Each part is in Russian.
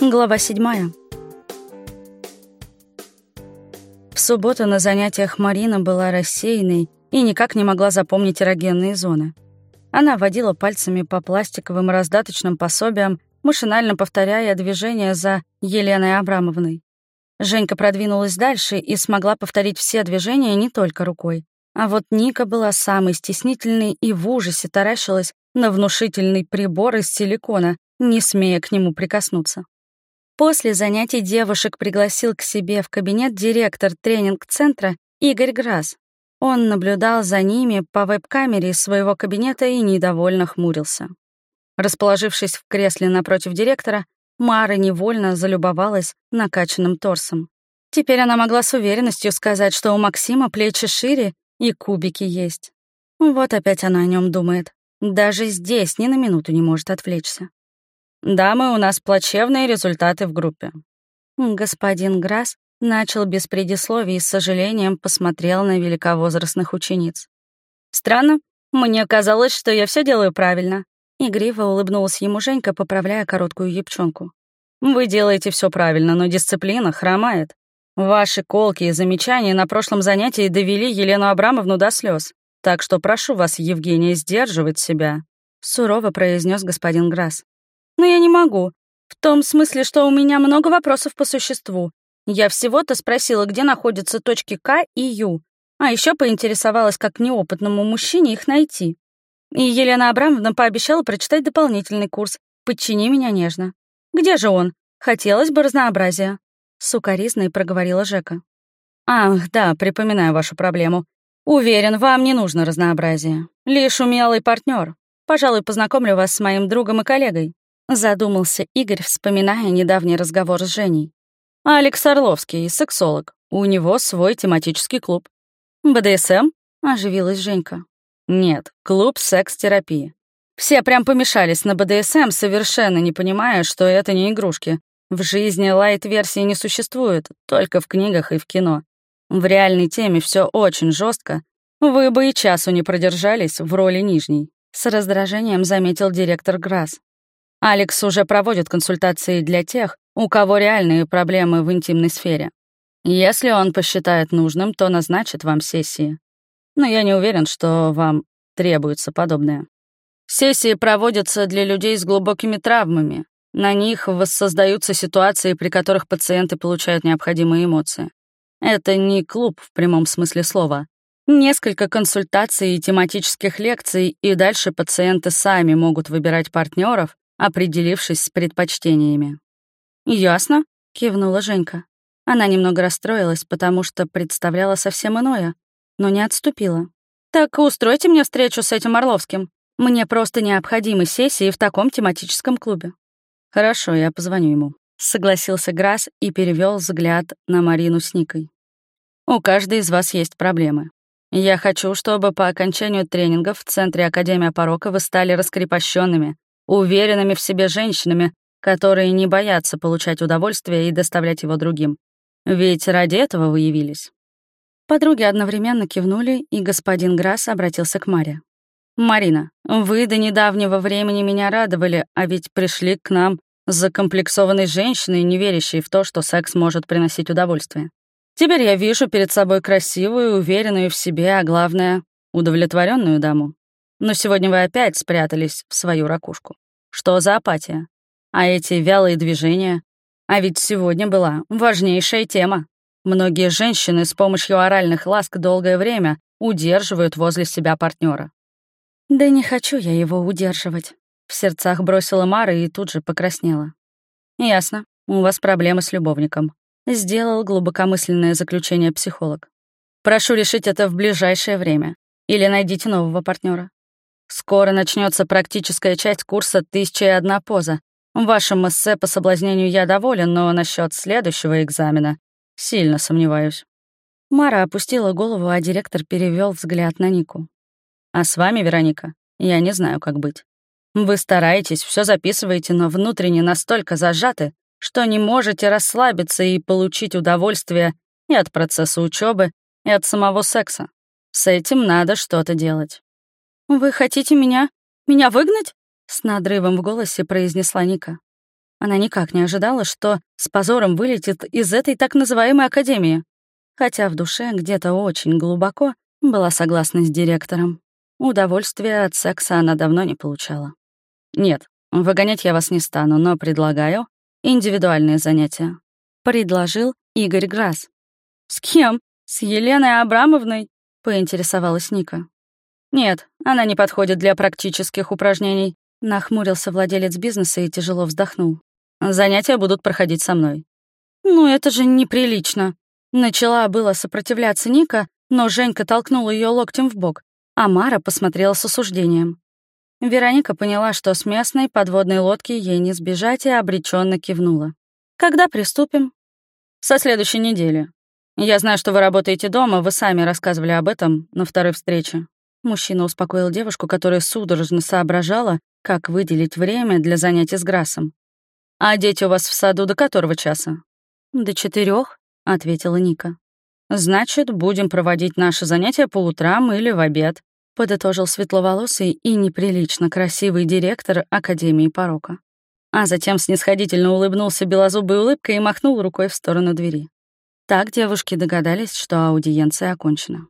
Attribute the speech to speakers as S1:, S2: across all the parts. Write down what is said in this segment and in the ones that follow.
S1: Глава седьмая. В субботу на занятиях Марина была рассеянной и никак не могла запомнить эрогенные зоны. Она водила пальцами по пластиковым раздаточным пособиям, машинально повторяя движения за Еленой Абрамовной. Женька продвинулась дальше и смогла повторить все движения не только рукой. А вот Ника была самой стеснительной и в ужасе таращилась на внушительный прибор из силикона, не смея к нему прикоснуться. После занятий девушек пригласил к себе в кабинет директор тренинг-центра Игорь Грас. Он наблюдал за ними по веб-камере из своего кабинета и недовольно хмурился. Расположившись в кресле напротив директора, Мара невольно залюбовалась накачанным торсом. Теперь она могла с уверенностью сказать, что у Максима плечи шире и кубики есть. Вот опять она о нем думает. Даже здесь ни на минуту не может отвлечься. «Дамы, у нас плачевные результаты в группе». Господин Грасс начал без предисловий и с сожалением посмотрел на великовозрастных учениц. «Странно. Мне казалось, что я все делаю правильно». Игриво улыбнулась ему Женька, поправляя короткую юбчонку. «Вы делаете все правильно, но дисциплина хромает. Ваши колки и замечания на прошлом занятии довели Елену Абрамовну до слез. Так что прошу вас, Евгения, сдерживать себя», — сурово произнес господин Грасс. Но я не могу. В том смысле, что у меня много вопросов по существу. Я всего-то спросила, где находятся точки К и Ю, а еще поинтересовалась, как неопытному мужчине их найти. И Елена Абрамовна пообещала прочитать дополнительный курс «Подчини меня нежно». «Где же он? Хотелось бы разнообразия», — сукоризной проговорила Жека. «Ах, да, припоминаю вашу проблему. Уверен, вам не нужно разнообразие. Лишь умелый партнер. Пожалуй, познакомлю вас с моим другом и коллегой. Задумался Игорь, вспоминая недавний разговор с Женей. «Алекс Орловский, сексолог. У него свой тематический клуб». «БДСМ?» — оживилась Женька. «Нет, клуб секс-терапии. Все прям помешались на БДСМ, совершенно не понимая, что это не игрушки. В жизни лайт-версии не существует, только в книгах и в кино. В реальной теме все очень жестко. Вы бы и часу не продержались в роли нижней», — с раздражением заметил директор Грасс. Алекс уже проводит консультации для тех, у кого реальные проблемы в интимной сфере. Если он посчитает нужным, то назначит вам сессии. Но я не уверен, что вам требуется подобное. Сессии проводятся для людей с глубокими травмами. На них воссоздаются ситуации, при которых пациенты получают необходимые эмоции. Это не клуб в прямом смысле слова. Несколько консультаций и тематических лекций, и дальше пациенты сами могут выбирать партнеров, определившись с предпочтениями. «Ясно», — кивнула Женька. Она немного расстроилась, потому что представляла совсем иное, но не отступила. «Так устройте мне встречу с этим Орловским. Мне просто необходимы сессии в таком тематическом клубе». «Хорошо, я позвоню ему», — согласился Грасс и перевел взгляд на Марину с Никой. «У каждой из вас есть проблемы. Я хочу, чтобы по окончанию тренингов в Центре Академия Порока вы стали раскрепощенными, уверенными в себе женщинами, которые не боятся получать удовольствие и доставлять его другим. Ведь ради этого вы явились. Подруги одновременно кивнули, и господин Грасс обратился к Маре. «Марина, вы до недавнего времени меня радовали, а ведь пришли к нам закомплексованной женщиной, не верящей в то, что секс может приносить удовольствие. Теперь я вижу перед собой красивую, уверенную в себе, а главное — удовлетворенную даму. Но сегодня вы опять спрятались в свою ракушку. Что за апатия? А эти вялые движения? А ведь сегодня была важнейшая тема. Многие женщины с помощью оральных ласк долгое время удерживают возле себя партнера. «Да не хочу я его удерживать», — в сердцах бросила Мара и тут же покраснела. «Ясно, у вас проблемы с любовником», — сделал глубокомысленное заключение психолог. «Прошу решить это в ближайшее время. Или найдите нового партнера. Скоро начнется практическая часть курса «Тысяча и одна поза». В вашем эссе по соблазнению я доволен, но насчет следующего экзамена сильно сомневаюсь». Мара опустила голову, а директор перевел взгляд на Нику. «А с вами, Вероника, я не знаю, как быть. Вы стараетесь, все записываете, но внутренне настолько зажаты, что не можете расслабиться и получить удовольствие и от процесса учебы, и от самого секса. С этим надо что-то делать. «Вы хотите меня... меня выгнать?» — с надрывом в голосе произнесла Ника. Она никак не ожидала, что с позором вылетит из этой так называемой академии. Хотя в душе где-то очень глубоко была согласна с директором. Удовольствия от секса она давно не получала. «Нет, выгонять я вас не стану, но предлагаю индивидуальные занятия», — предложил Игорь Грасс. «С кем? С Еленой Абрамовной?» — поинтересовалась Ника. «Нет, она не подходит для практических упражнений», — нахмурился владелец бизнеса и тяжело вздохнул. «Занятия будут проходить со мной». «Ну, это же неприлично». Начала было сопротивляться Ника, но Женька толкнула ее локтем в бок, а Мара посмотрела с осуждением. Вероника поняла, что с местной подводной лодки ей не сбежать, и обреченно кивнула. «Когда приступим?» «Со следующей недели. Я знаю, что вы работаете дома, вы сами рассказывали об этом на второй встрече». Мужчина успокоил девушку, которая судорожно соображала, как выделить время для занятий с Грассом. «А дети у вас в саду до которого часа?» «До четырех, ответила Ника. «Значит, будем проводить наши занятия по утрам или в обед», подытожил светловолосый и неприлично красивый директор Академии порока. А затем снисходительно улыбнулся белозубой улыбкой и махнул рукой в сторону двери. Так девушки догадались, что аудиенция окончена.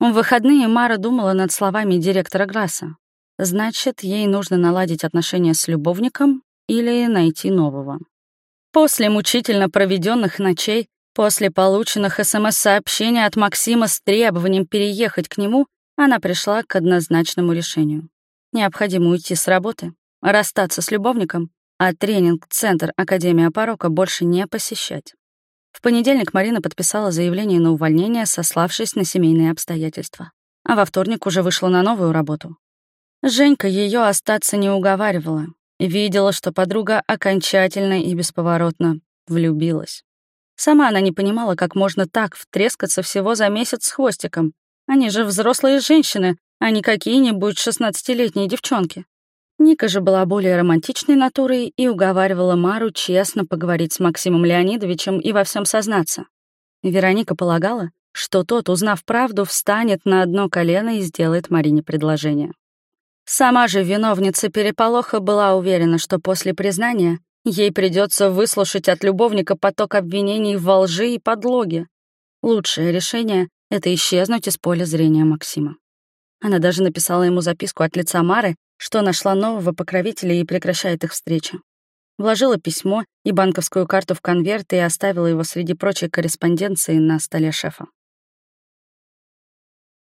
S1: В выходные Мара думала над словами директора Грасса. Значит, ей нужно наладить отношения с любовником или найти нового. После мучительно проведенных ночей, после полученных СМС-сообщений от Максима с требованием переехать к нему, она пришла к однозначному решению. Необходимо уйти с работы, расстаться с любовником, а тренинг-центр Академия порока больше не посещать. В понедельник Марина подписала заявление на увольнение, сославшись на семейные обстоятельства. А во вторник уже вышла на новую работу. Женька ее остаться не уговаривала. Видела, что подруга окончательно и бесповоротно влюбилась. Сама она не понимала, как можно так втрескаться всего за месяц с хвостиком, они же взрослые женщины, а не какие-нибудь шестнадцатилетние девчонки. Ника же была более романтичной натурой и уговаривала Мару честно поговорить с Максимом Леонидовичем и во всем сознаться. Вероника полагала, что тот, узнав правду, встанет на одно колено и сделает Марине предложение. Сама же виновница переполоха была уверена, что после признания ей придется выслушать от любовника поток обвинений во лжи и подлоге. Лучшее решение это исчезнуть из поля зрения Максима. Она даже написала ему записку от лица Мары, что нашла нового покровителя и прекращает их встречи. Вложила письмо и банковскую карту в конверт и оставила его среди прочей корреспонденции на столе шефа.